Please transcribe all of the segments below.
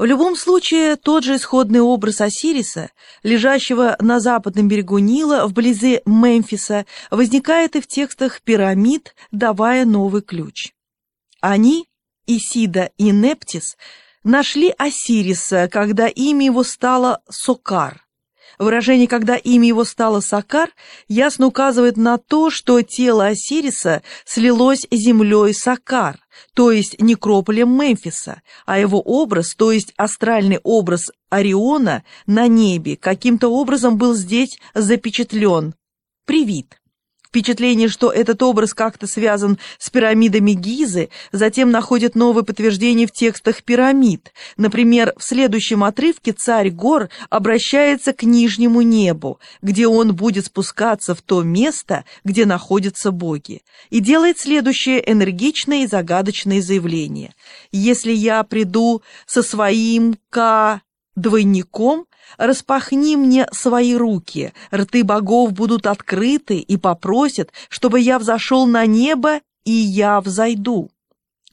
В любом случае, тот же исходный образ Осириса, лежащего на западном берегу Нила, вблизи Мемфиса, возникает и в текстах пирамид, давая новый ключ. Они, Исида и Нептис, нашли Осириса, когда имя его стало Сокар. Выражение «когда имя его стало Сакар» ясно указывает на то, что тело Осириса слилось с землей Сакар, то есть некрополем Мемфиса, а его образ, то есть астральный образ Ориона на небе, каким-то образом был здесь запечатлен, привит. Впечатление, что этот образ как-то связан с пирамидами Гизы, затем находит новое подтверждение в текстах пирамид. Например, в следующем отрывке царь гор обращается к нижнему небу, где он будет спускаться в то место, где находятся боги, и делает следующее энергичное и загадочное заявление. «Если я приду со своим К двойником, распахни мне свои руки, рты богов будут открыты и попросят, чтобы я взошел на небо, и я взойду.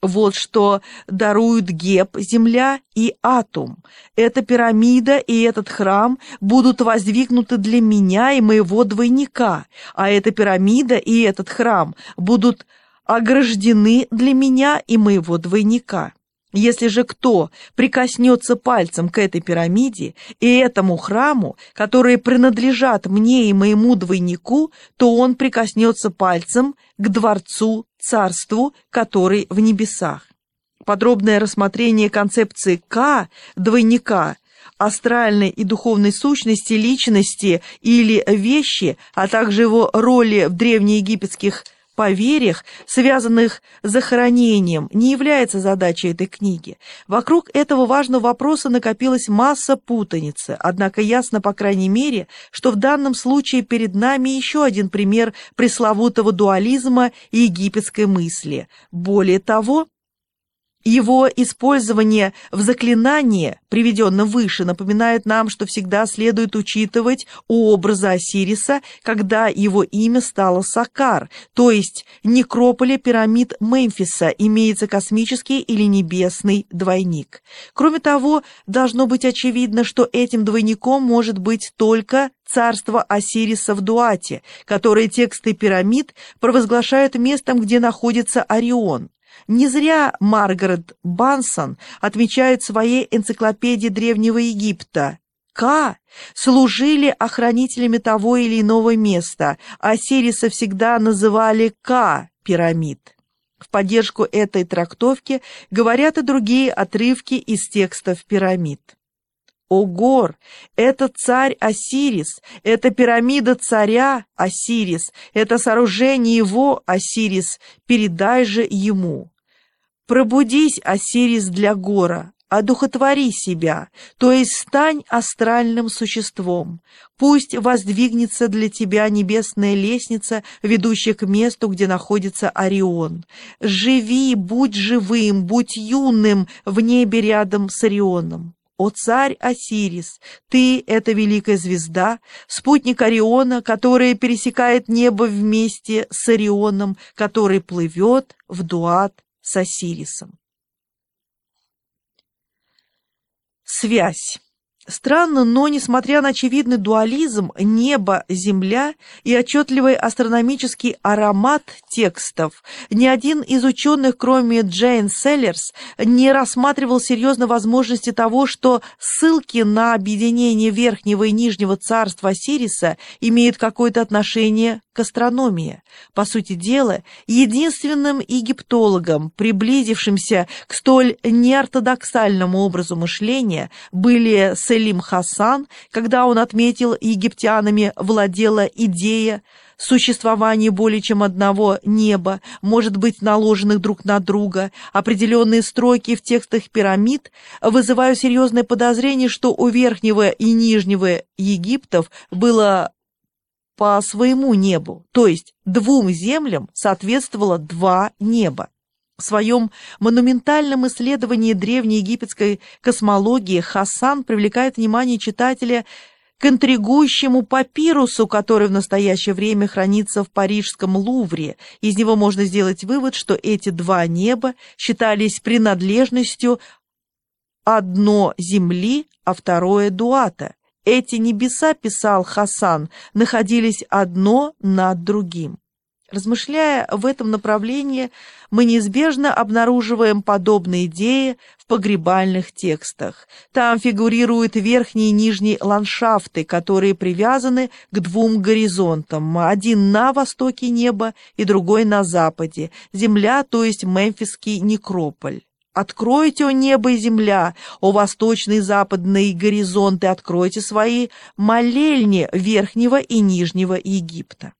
Вот что даруют Геб, земля и Атум. Эта пирамида и этот храм будут воздвигнуты для меня и моего двойника, а эта пирамида и этот храм будут ограждены для меня и моего двойника. Если же кто прикоснется пальцем к этой пирамиде и этому храму, которые принадлежат мне и моему двойнику, то он прикоснется пальцем к дворцу, царству, который в небесах. Подробное рассмотрение концепции К, двойника, астральной и духовной сущности, личности или вещи, а также его роли в древнеегипетских поверьях, связанных с захоронением, не является задачей этой книги. Вокруг этого важного вопроса накопилась масса путаницы, однако ясно, по крайней мере, что в данном случае перед нами еще один пример пресловутого дуализма и египетской мысли. Более того, его использование в заклинании, приведенном выше, напоминает нам, что всегда следует учитывать у образа Осириса, когда его имя стало Сакар, то есть некрополе пирамид Мемфиса имеется космический или небесный двойник. Кроме того, должно быть очевидно, что этим двойником может быть только царство Осириса в Дуате, которое тексты пирамид провозглашают местом, где находится Орион. Не зря Маргарет Бансон отмечает в своей энциклопедии Древнего Египта К служили охранителями того или иного места, а Сириса всегда называли К пирамид. В поддержку этой трактовки говорят и другие отрывки из текстов пирамид. О гор, это царь Осирис, это пирамида царя Осирис, это сооружение его Осирис, передай же ему. Пробудись, Осирис, для гора, одухотвори себя, то есть стань астральным существом. Пусть воздвигнется для тебя небесная лестница, ведущая к месту, где находится Орион. Живи, будь живым, будь юным в небе рядом с Орионом. О царь Осирис, ты — это великая звезда, спутник Ориона, которая пересекает небо вместе с Орионом, который плывет в дуат с Осирисом. Связь Странно, но, несмотря на очевидный дуализм небо, земля и отчетливый астрономический аромат текстов, ни один из ученых, кроме Джейн Селлерс, не рассматривал серьезно возможности того, что ссылки на объединение Верхнего и Нижнего царства Осириса имеют какое-то отношение к астрономии. По сути дела, единственным египтологом, приблизившимся к столь неортодоксальному образу мышления, были Селим Хасан, когда он отметил, египтянами владела идея существования более чем одного неба, может быть, наложенных друг на друга, определенные строки в текстах пирамид вызывают серьезное подозрение, что у Верхнего и Нижнего Египтов было по своему небу, то есть двум землям соответствовало два неба. В своем монументальном исследовании древнеегипетской космологии Хасан привлекает внимание читателя к интригующему папирусу, который в настоящее время хранится в парижском Лувре. Из него можно сделать вывод, что эти два неба считались принадлежностью одно земли, а второе дуата. Эти небеса, писал Хасан, находились одно над другим. Размышляя в этом направлении, мы неизбежно обнаруживаем подобные идеи в погребальных текстах. Там фигурируют верхние и нижние ландшафты, которые привязаны к двум горизонтам, один на востоке неба и другой на западе, земля, то есть Мемфисский некрополь. Откройте, о небо и земля, о восточный и западный горизонты, откройте свои молельни Верхнего и Нижнего Египта.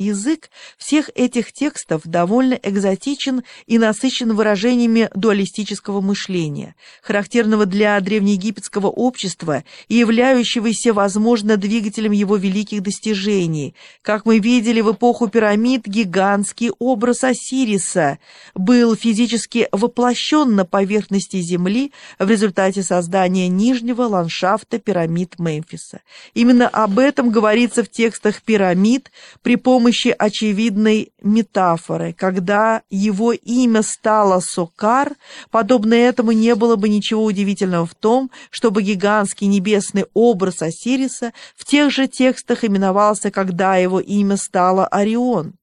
Язык всех этих текстов довольно экзотичен и насыщен выражениями дуалистического мышления, характерного для древнеегипетского общества и являющегося, возможно, двигателем его великих достижений. Как мы видели в эпоху пирамид, гигантский образ Осириса был физически воплощен на поверхности Земли в результате создания нижнего ландшафта пирамид Мемфиса. Именно об этом говорится в текстах пирамид при помощи помощи очевидной метафоры. Когда его имя стало Сокар, подобно этому не было бы ничего удивительного в том, чтобы гигантский небесный образ Осириса в тех же текстах именовался, когда его имя стало Орион.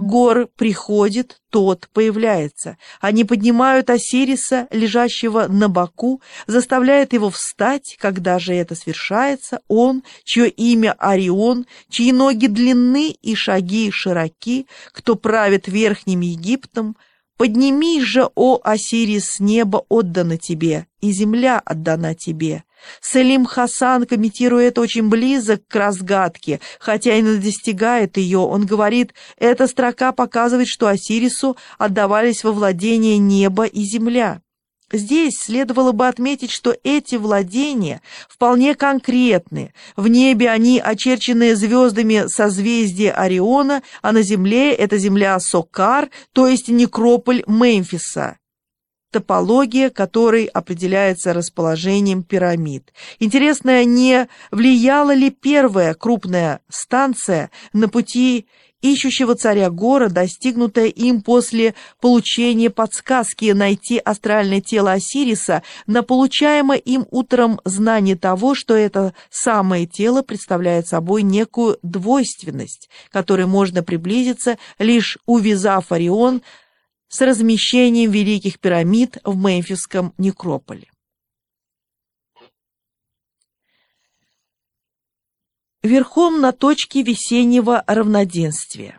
Гор приходит, тот появляется. Они поднимают Осириса, лежащего на боку, заставляют его встать, когда же это свершается, он, чье имя Орион, чьи ноги длинны и шаги широки, кто правит Верхним Египтом, Поднимись же, о Осирис, небо отдано тебе, и земля отдана тебе. Салим Хасан, комментирует очень близок к разгадке, хотя и достигает ее. Он говорит, эта строка показывает, что Осирису отдавались во владение небо и земля. Здесь следовало бы отметить, что эти владения вполне конкретны. В небе они очерчены звездами созвездия Ориона, а на земле это земля Сокар, то есть некрополь Мемфиса топология которой определяется расположением пирамид. Интересно, не влияла ли первая крупная станция на пути ищущего царя Гора, достигнутая им после получения подсказки найти астральное тело Осириса, на получаемое им утром знание того, что это самое тело представляет собой некую двойственность, которой можно приблизиться, лишь увязав Орион с размещением великих пирамид в Мемфисском некрополе. Верхом на точке весеннего равноденствия.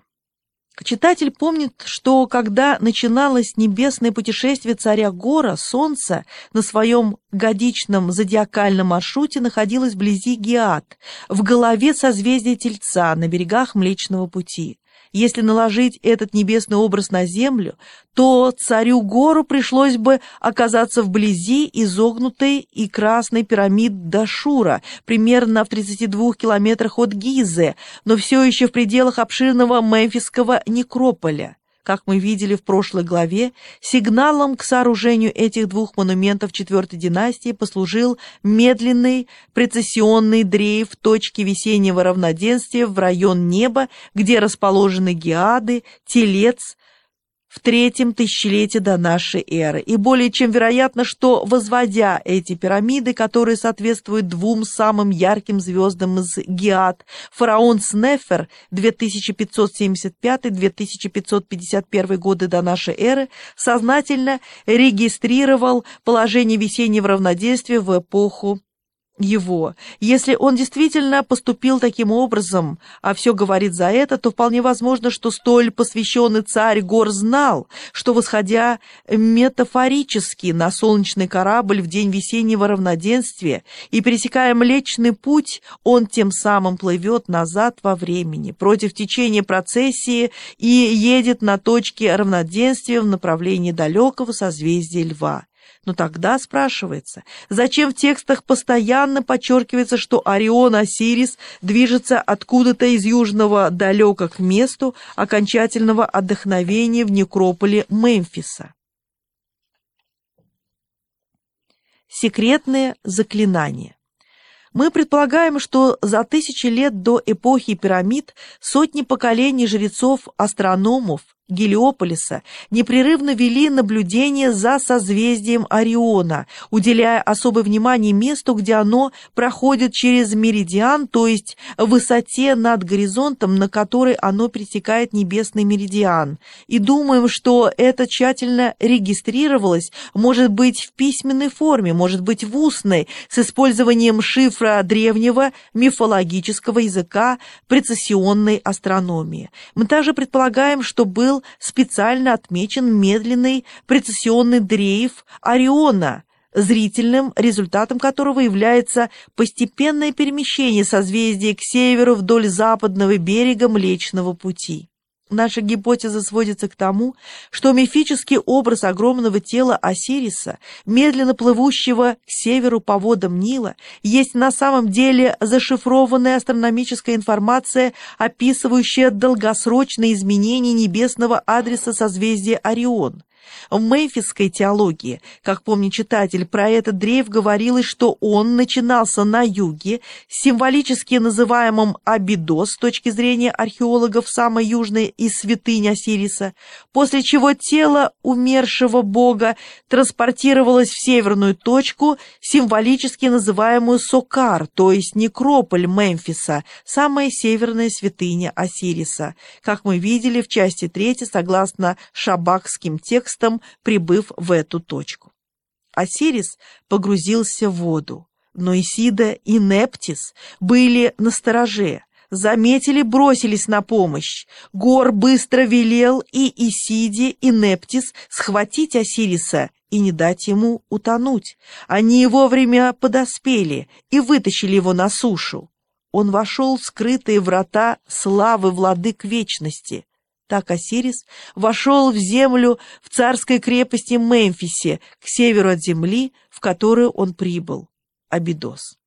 Читатель помнит, что когда начиналось небесное путешествие царя Гора, Солнце на своем годичном зодиакальном маршруте находилось вблизи Геат, в голове созвездия Тельца на берегах Млечного Пути. Если наложить этот небесный образ на землю, то царю гору пришлось бы оказаться вблизи изогнутой и красной пирамид Дашура, примерно в 32 километрах от Гизы, но все еще в пределах обширного мемфисского некрополя. Как мы видели в прошлой главе, сигналом к сооружению этих двух монументов четвертой династии послужил медленный прецессионный дрейф точки весеннего равноденствия в район неба, где расположены Геады, Телец, в третьем тысячелетии до нашей эры. И более чем вероятно, что, возводя эти пирамиды, которые соответствуют двум самым ярким звездам из Геат, фараон Снефер 2575-2551 годы до нашей эры сознательно регистрировал положение весеннего равнодействия в эпоху его. Если он действительно поступил таким образом, а все говорит за это, то вполне возможно, что столь посвященный царь Гор знал, что, восходя метафорически на солнечный корабль в день весеннего равноденствия и пересекая Млечный Путь, он тем самым плывет назад во времени, против течения процессии и едет на точке равноденствия в направлении далекого созвездия Льва. Но тогда спрашивается, зачем в текстах постоянно подчеркивается, что Орион Осирис движется откуда-то из южного далека к месту окончательного отдохновения в некрополе Мемфиса? Секретное заклинание. Мы предполагаем, что за тысячи лет до эпохи пирамид сотни поколений жрецов-астрономов Гелиополиса непрерывно вели наблюдение за созвездием Ориона, уделяя особое внимание месту, где оно проходит через меридиан, то есть высоте над горизонтом, на которой оно пересекает небесный меридиан. И думаем, что это тщательно регистрировалось, может быть в письменной форме, может быть в устной, с использованием шифра древнего мифологического языка прецессионной астрономии. Мы также предполагаем, что был специально отмечен медленный прецессионный дрейф Ориона, зрительным результатом которого является постепенное перемещение созвездия к северу вдоль западного берега Млечного Пути. Наша гипотеза сводится к тому, что мифический образ огромного тела Осириса, медленно плывущего к северу по водам Нила, есть на самом деле зашифрованная астрономическая информация, описывающая долгосрочные изменения небесного адреса созвездия Орион. В мемфисской теологии, как помнит читатель, про этот дрейф говорилось, что он начинался на юге, символически называемом Абидос с точки зрения археологов самой южной из святынь Осириса, после чего тело умершего бога транспортировалось в северную точку, символически называемую Сокар, то есть некрополь Мемфиса, самая северная святыня Осириса, как мы видели в части 3 согласно шабакским текстам, местом, прибыв в эту точку. Осирис погрузился в воду, но Исида и Нептис были на стороже, заметили, бросились на помощь. Гор быстро велел и Исиде, и Нептис схватить Осириса и не дать ему утонуть. Они вовремя подоспели и вытащили его на сушу. Он вошел в скрытые врата славы владык вечности. Так Осирис вошел в землю в царской крепости Мемфисе, к северу от земли, в которую он прибыл, Абидос.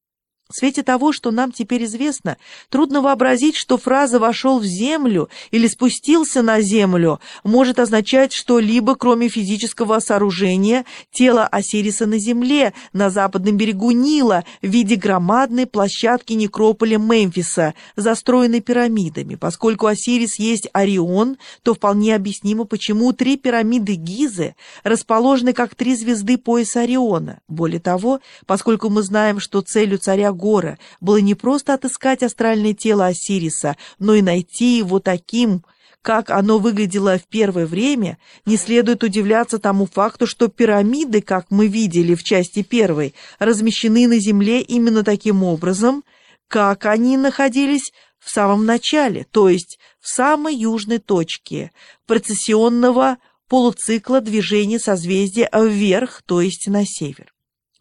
В свете того, что нам теперь известно, трудно вообразить, что фраза «вошел в землю» или «спустился на землю» может означать что-либо, кроме физического сооружения тела Осириса на земле, на западном берегу Нила, в виде громадной площадки некрополя Мемфиса, застроенной пирамидами. Поскольку Осирис есть Орион, то вполне объяснимо, почему три пирамиды Гизы расположены как три звезды пояса Ориона. Более того, поскольку мы знаем, что целью царя Гора было не просто отыскать астральное тело Осириса, но и найти его таким, как оно выглядело в первое время, не следует удивляться тому факту, что пирамиды, как мы видели в части первой, размещены на Земле именно таким образом, как они находились в самом начале, то есть в самой южной точке процессионного полуцикла движения созвездия вверх, то есть на север.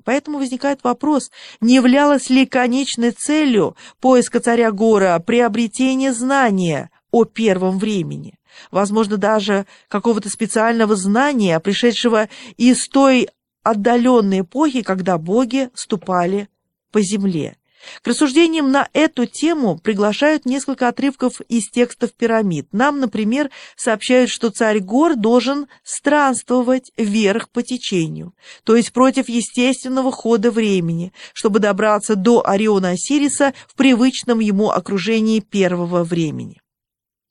Поэтому возникает вопрос, не являлась ли конечной целью поиска царя Гора приобретение знания о первом времени, возможно, даже какого-то специального знания, пришедшего из той отдаленной эпохи, когда боги ступали по земле. К рассуждениям на эту тему приглашают несколько отрывков из текстов пирамид. Нам, например, сообщают, что царь гор должен странствовать вверх по течению, то есть против естественного хода времени, чтобы добраться до Ориона Осириса в привычном ему окружении первого времени.